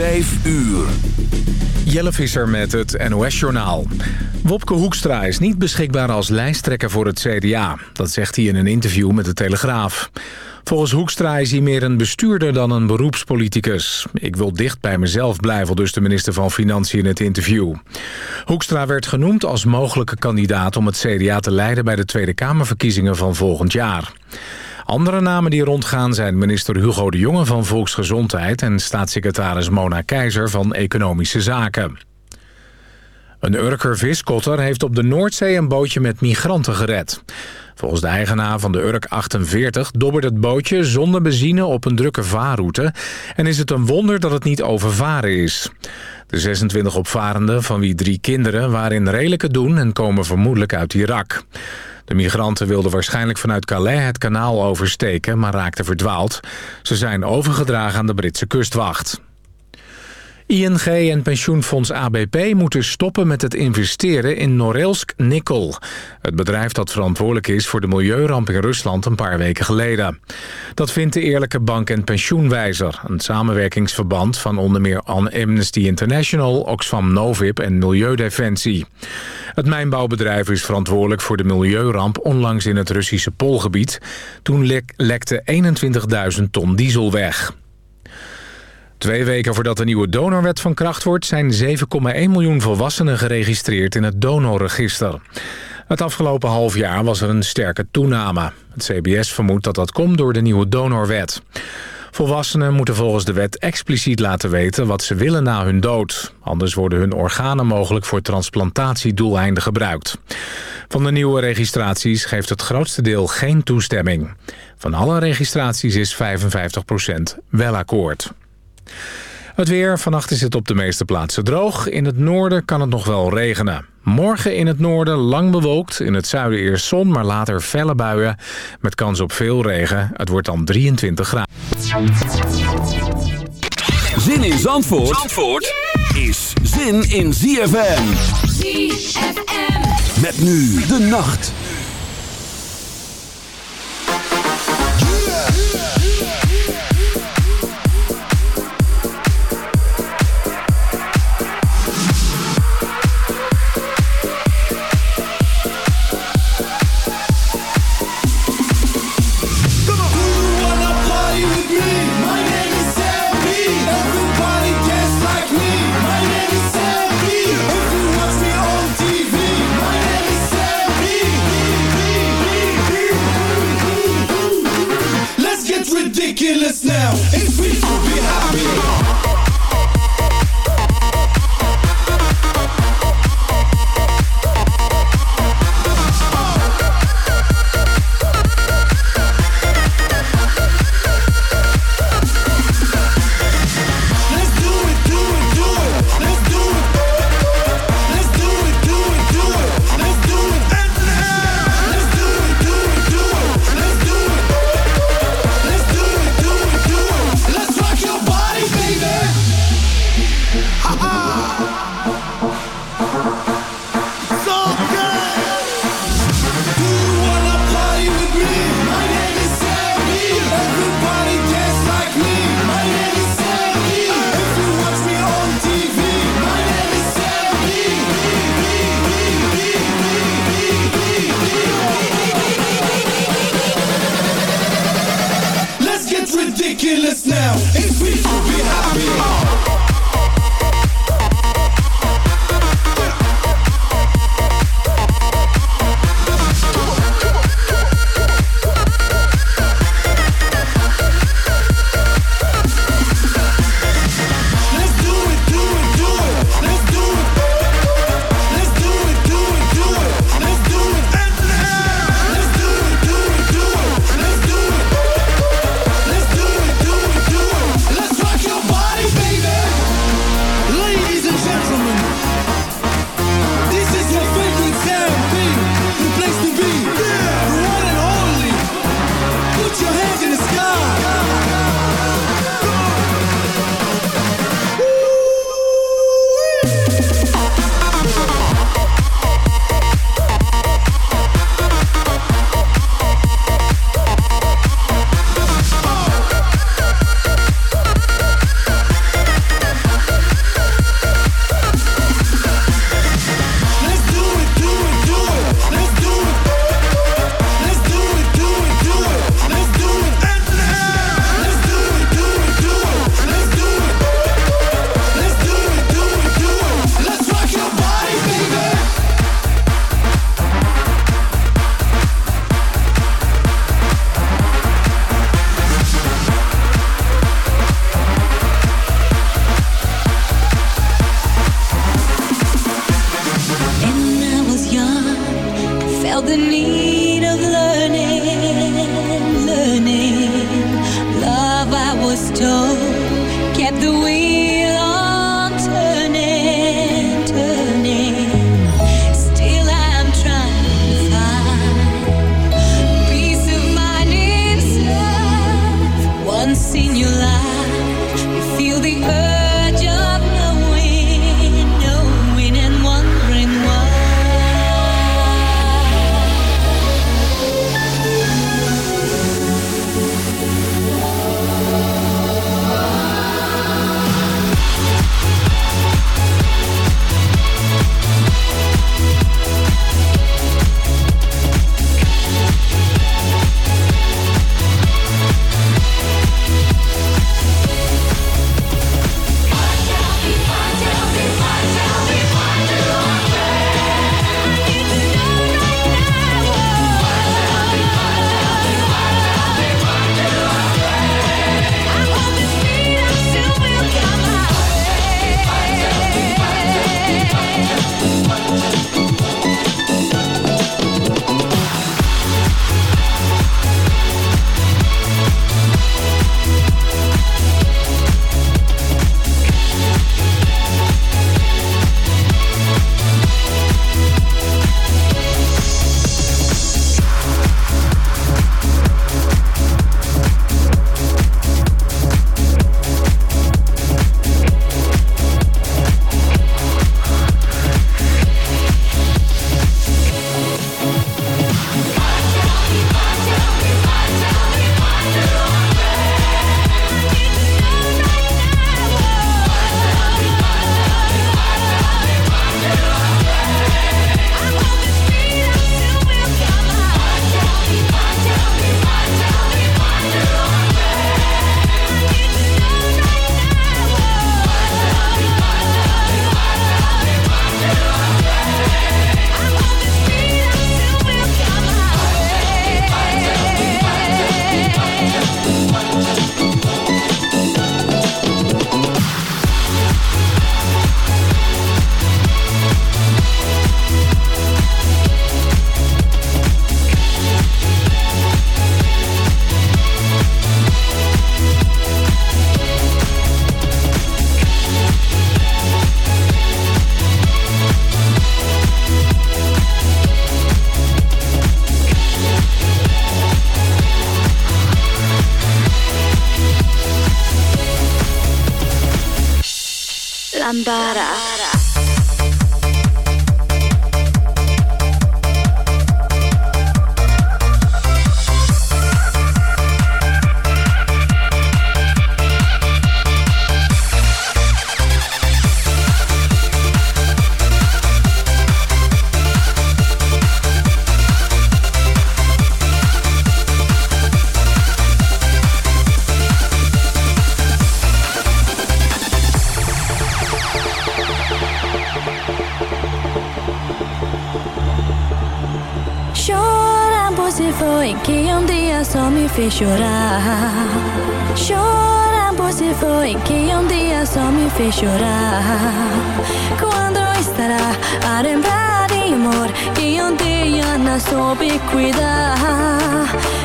5 uur. Jelle Visser met het NOS-journaal. Wopke Hoekstra is niet beschikbaar als lijsttrekker voor het CDA. Dat zegt hij in een interview met de Telegraaf. Volgens Hoekstra is hij meer een bestuurder dan een beroepspoliticus. Ik wil dicht bij mezelf blijven, dus de minister van Financiën in het interview. Hoekstra werd genoemd als mogelijke kandidaat om het CDA te leiden... bij de Tweede Kamerverkiezingen van volgend jaar. Andere namen die rondgaan zijn minister Hugo de Jonge van Volksgezondheid... en staatssecretaris Mona Keizer van Economische Zaken. Een Urker viskotter heeft op de Noordzee een bootje met migranten gered. Volgens de eigenaar van de Urk 48 dobbert het bootje zonder benzine op een drukke vaarroute... en is het een wonder dat het niet overvaren is. De 26 opvarenden, van wie drie kinderen, waren in redelijke doen... en komen vermoedelijk uit Irak. De migranten wilden waarschijnlijk vanuit Calais het kanaal oversteken... maar raakten verdwaald. Ze zijn overgedragen aan de Britse kustwacht. ING en pensioenfonds ABP moeten stoppen met het investeren in Norilsk Nikkel. Het bedrijf dat verantwoordelijk is voor de milieuramp in Rusland een paar weken geleden. Dat vindt de Eerlijke Bank en Pensioenwijzer, een samenwerkingsverband van onder meer Amnesty International, Oxfam Novib en Milieudefensie. Het mijnbouwbedrijf is verantwoordelijk voor de milieuramp onlangs in het Russische Poolgebied. Toen lekte 21.000 ton diesel weg. Twee weken voordat de nieuwe donorwet van kracht wordt... zijn 7,1 miljoen volwassenen geregistreerd in het donorregister. Het afgelopen half jaar was er een sterke toename. Het CBS vermoedt dat dat komt door de nieuwe donorwet. Volwassenen moeten volgens de wet expliciet laten weten wat ze willen na hun dood. Anders worden hun organen mogelijk voor transplantatiedoeleinden gebruikt. Van de nieuwe registraties geeft het grootste deel geen toestemming. Van alle registraties is 55% wel akkoord. Het weer. Vannacht is het op de meeste plaatsen droog. In het noorden kan het nog wel regenen. Morgen in het noorden lang bewolkt. In het zuiden eerst zon, maar later felle buien. Met kans op veel regen. Het wordt dan 23 graden. Zin in Zandvoort, Zandvoort is zin in ZFM. ZFM. Met nu de nacht. Ridiculous now. It's free to be happy. yo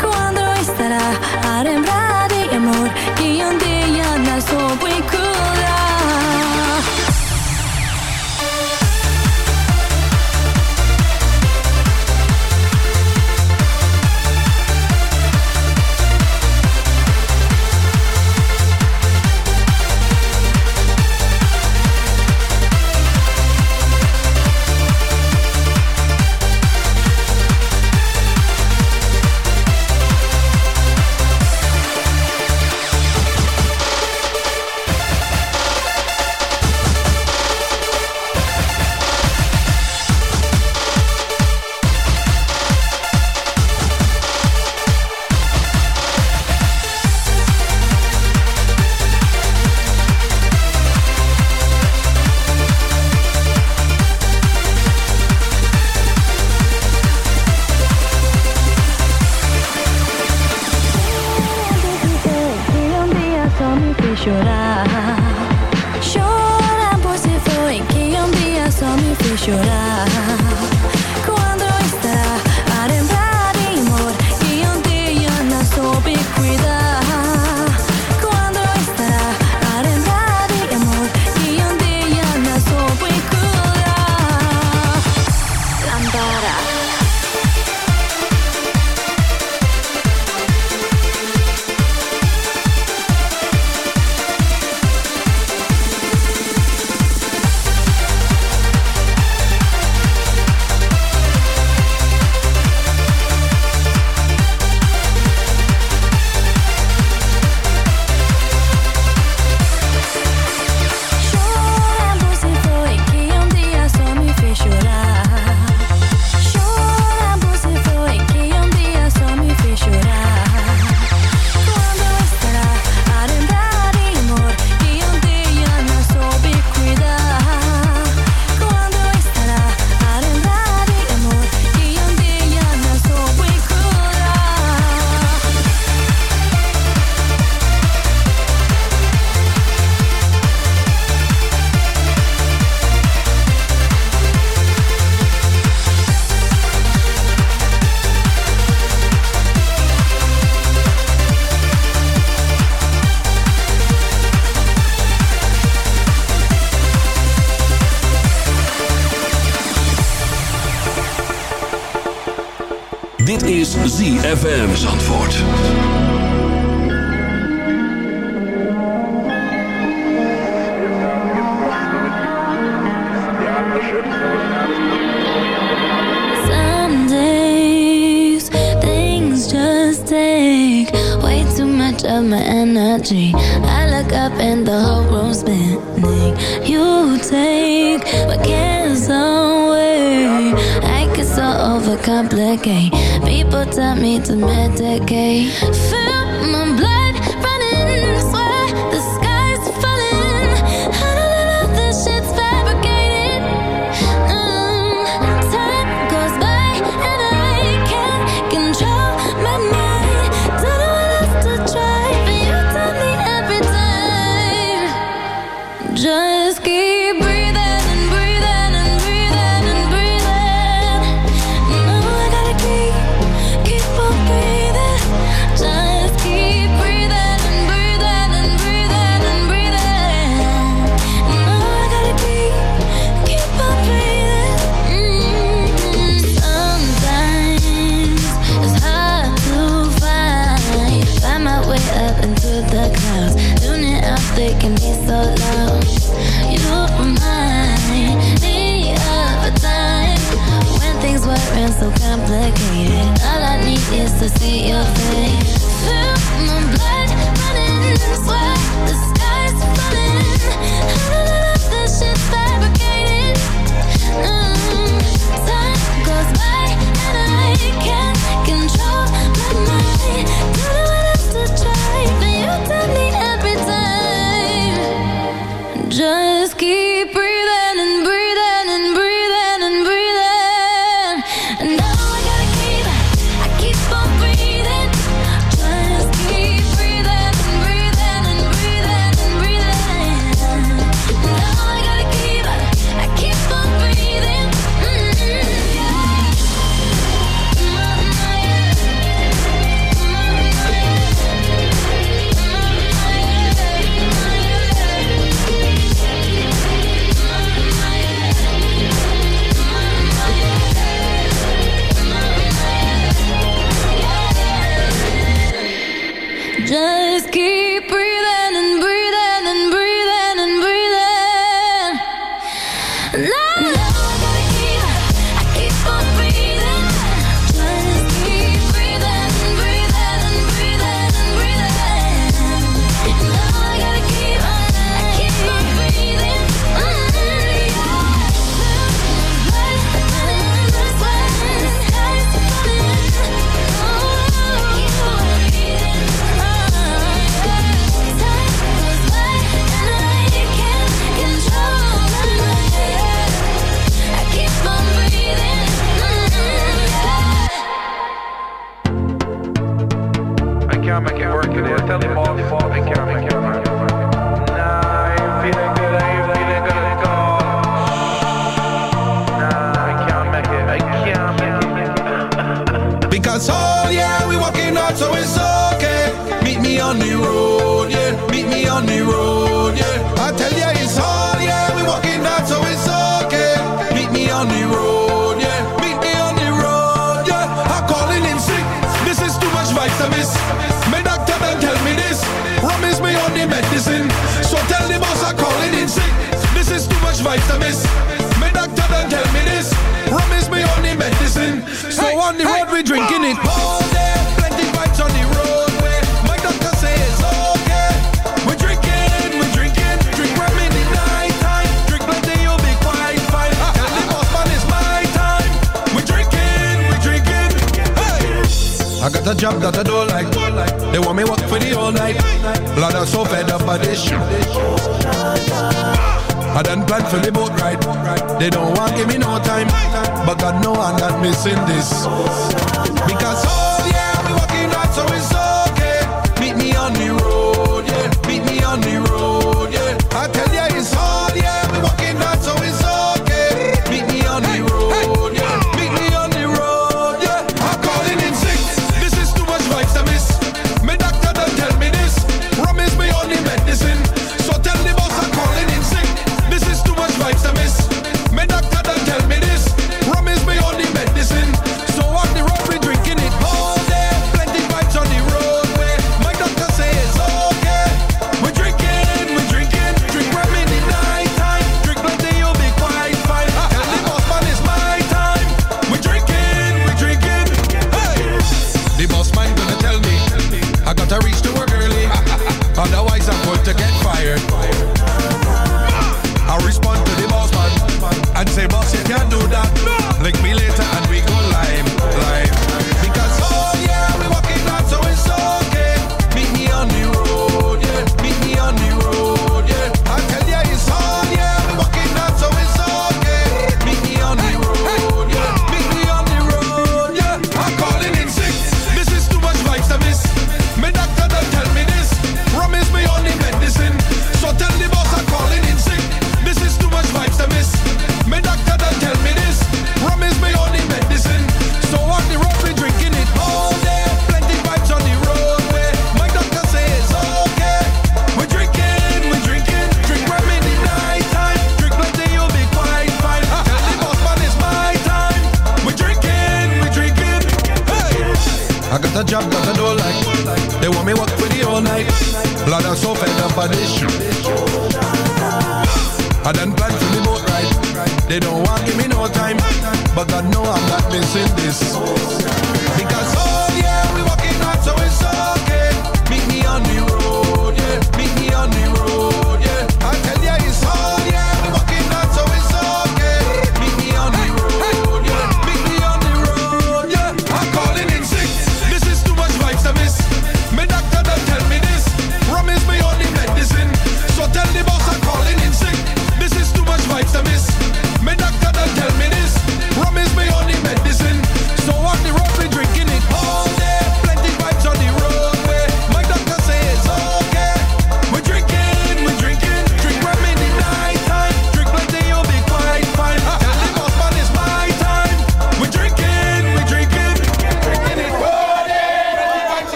Quando estará a lembrar de amor Que un día nos obligó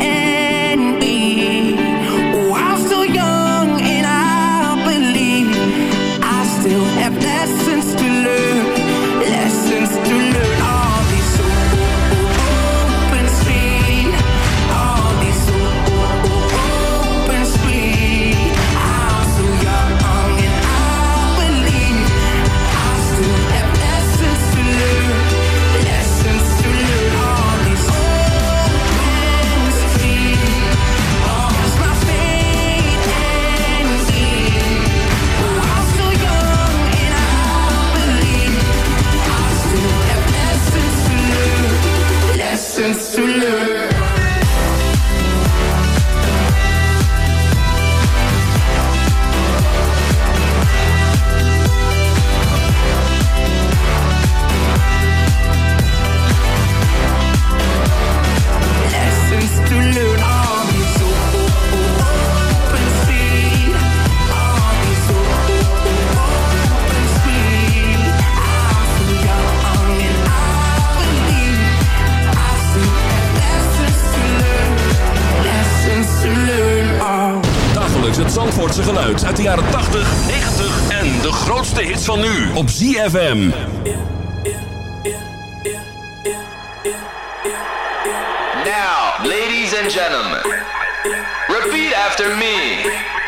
end. Zandvoortse geluid uit de jaren 80, 90 en de grootste hits van nu op ZFM. Now, ladies and gentlemen, repeat after me.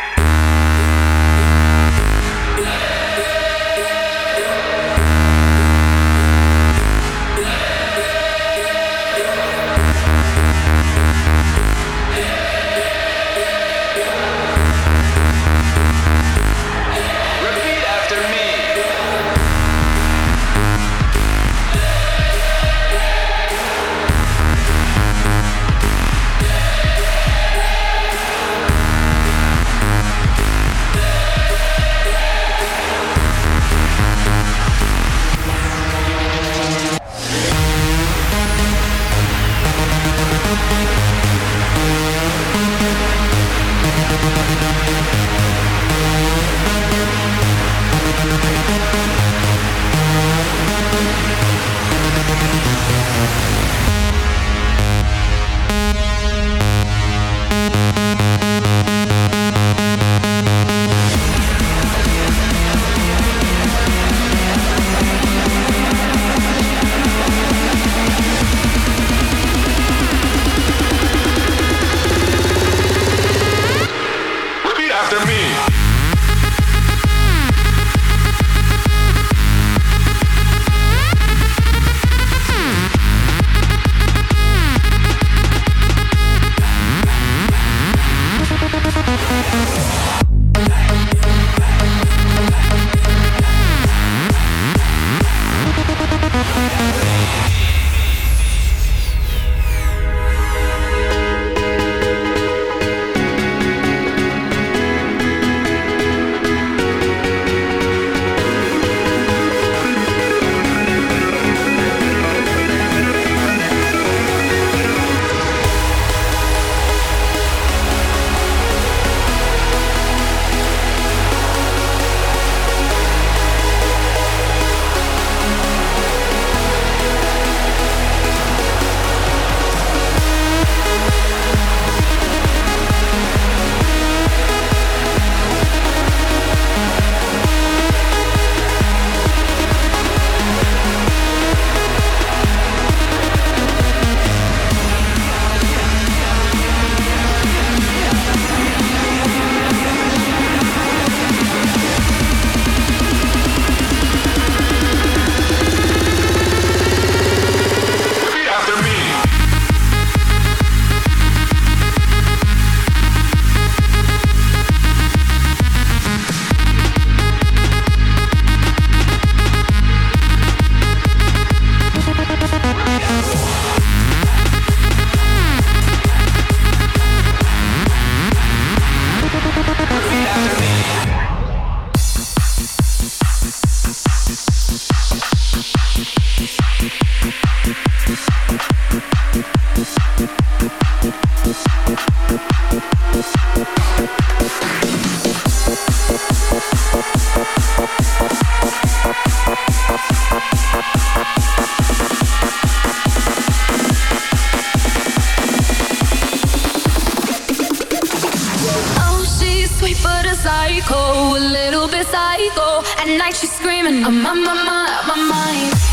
psycho, a little bit psycho. At night she's screaming, I'm on my, my, my mind.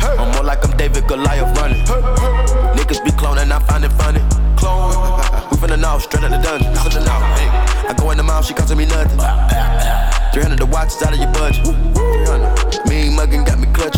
I'm more like I'm David Goliath running. Niggas be cloning, I find it funny. Clone. We finna know, straight out the dungeon. I go in the mouth, she costing me nothing. 300 the watch out of your budget. 300. Mean muggin' got me clutching.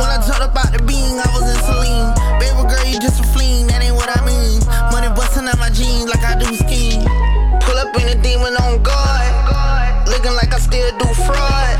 When I jumped up out the beam, I was in Celine. Baby girl, you just a fleen, that ain't what I mean. Money busting out my jeans like I do skiing. Pull up in a demon on guard. Looking like I still do fraud.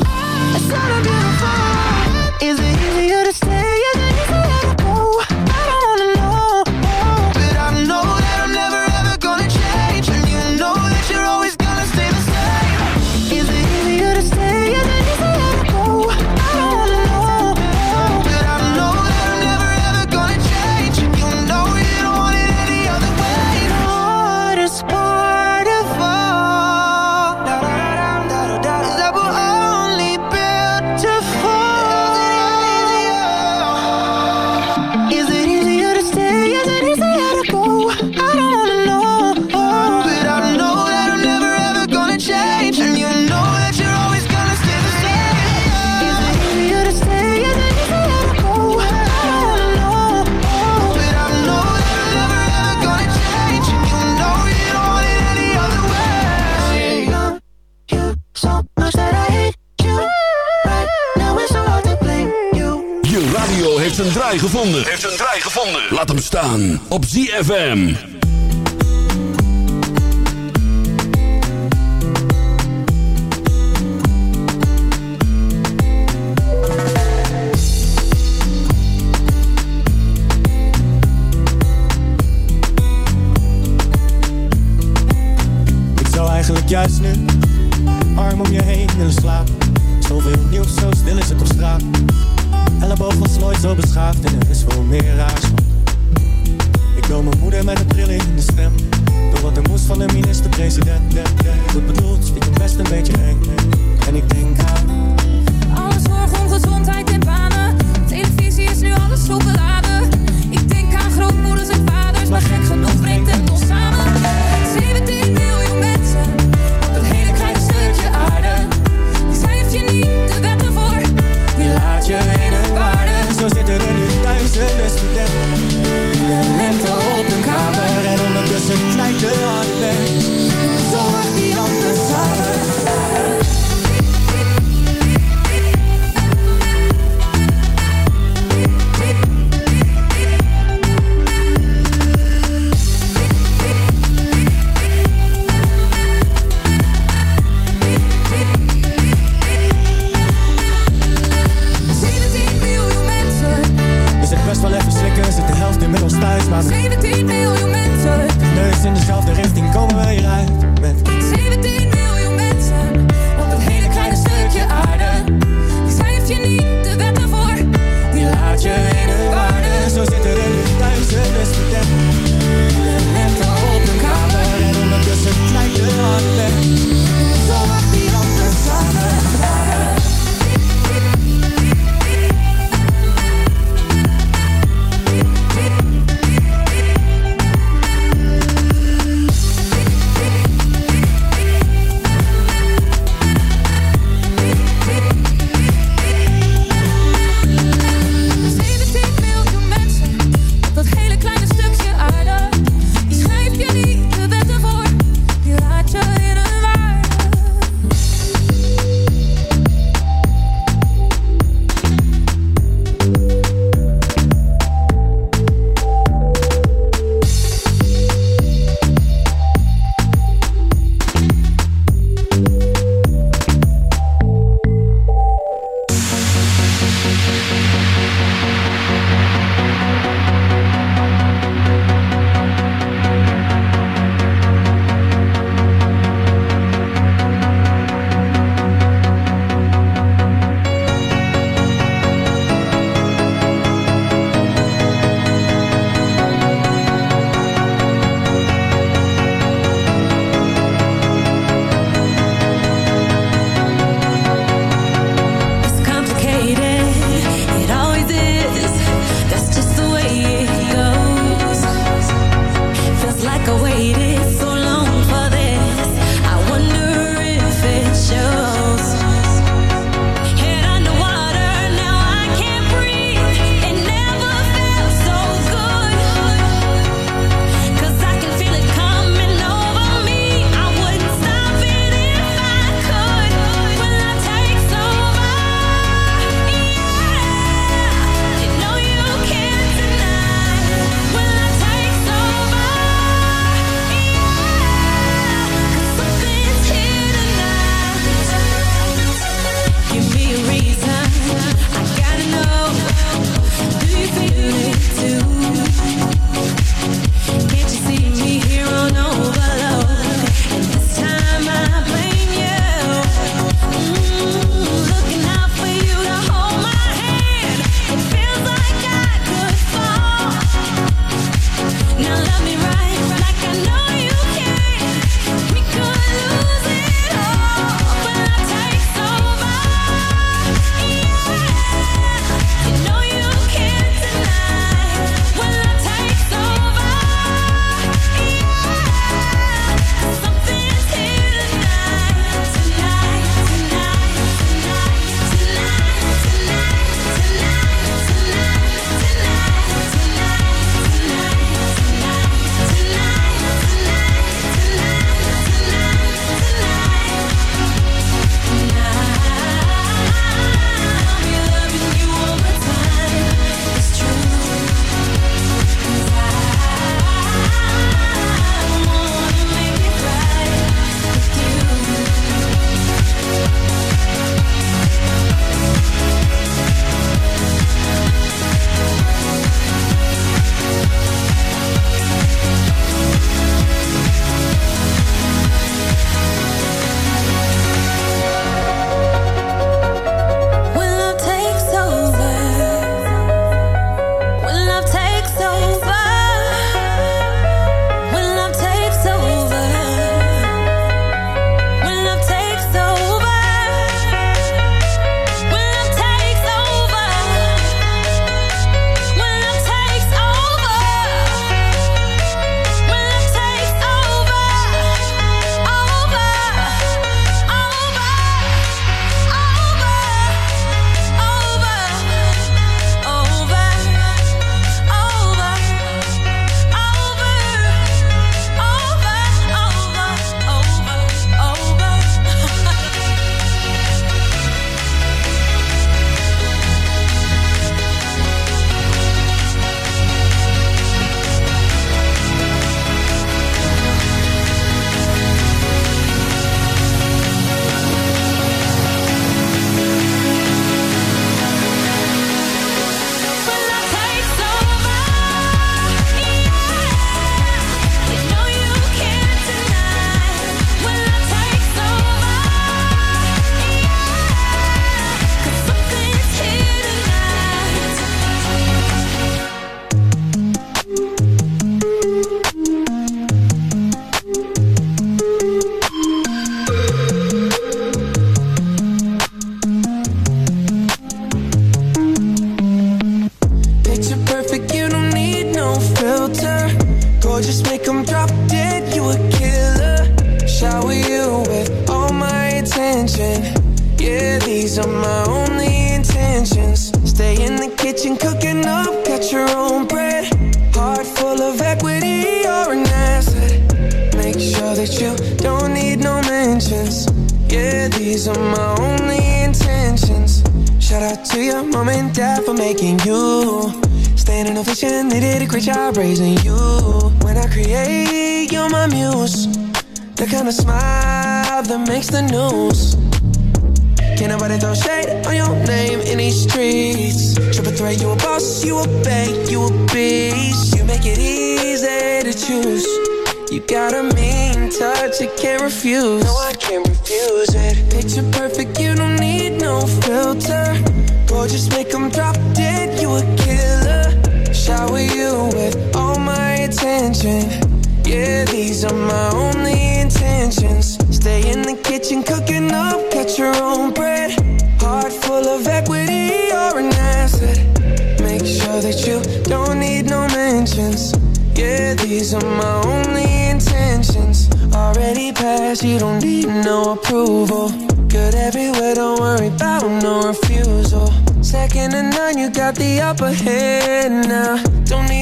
aan op ZFM.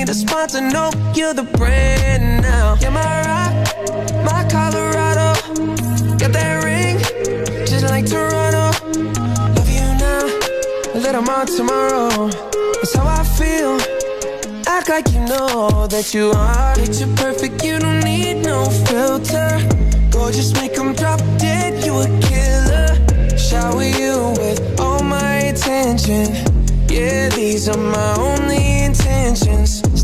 A sponsor, no, you're the brand now. You're my rock, my Colorado. Got that ring, just like Toronto. Love you now, a little more tomorrow. That's how I feel. Act like you know that you are Picture perfect, you don't need no filter Gorgeous, make them drop dead, you a killer Shower you with all my attention Yeah, these are my only intentions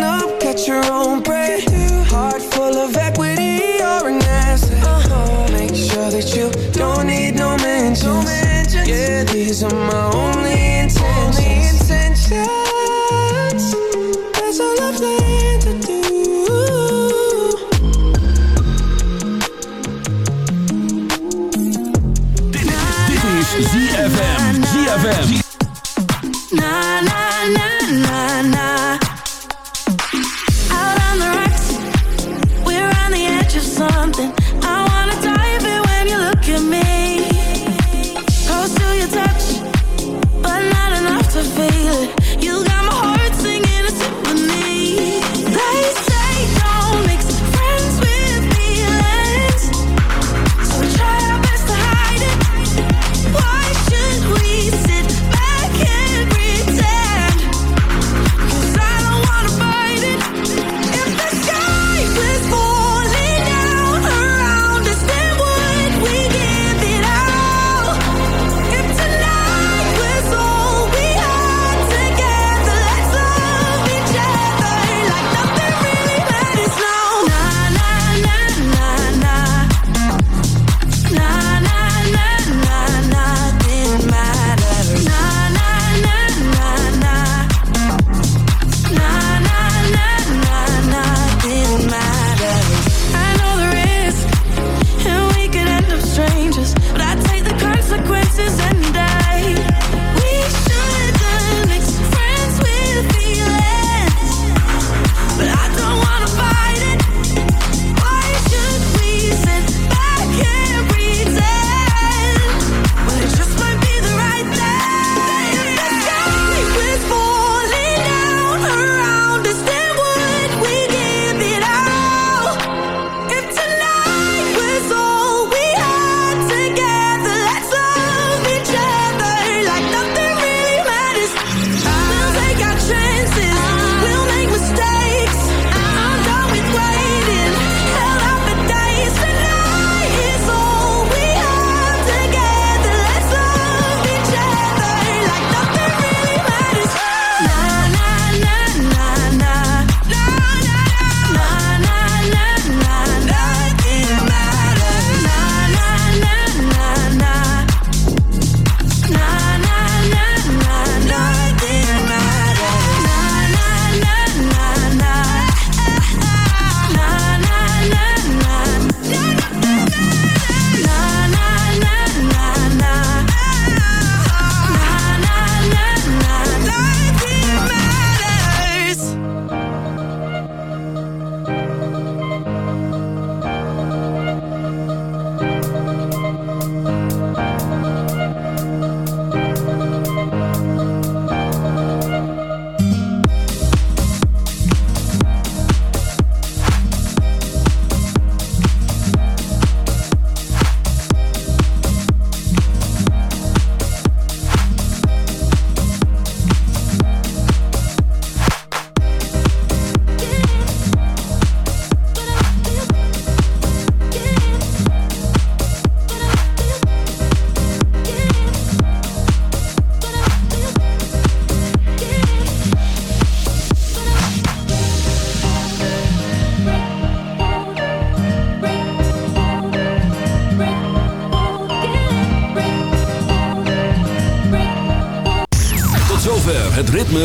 up, catch your own bread. Heart full of equity, you're an asset. Make sure that you don't need no mentions. Yeah, these are my only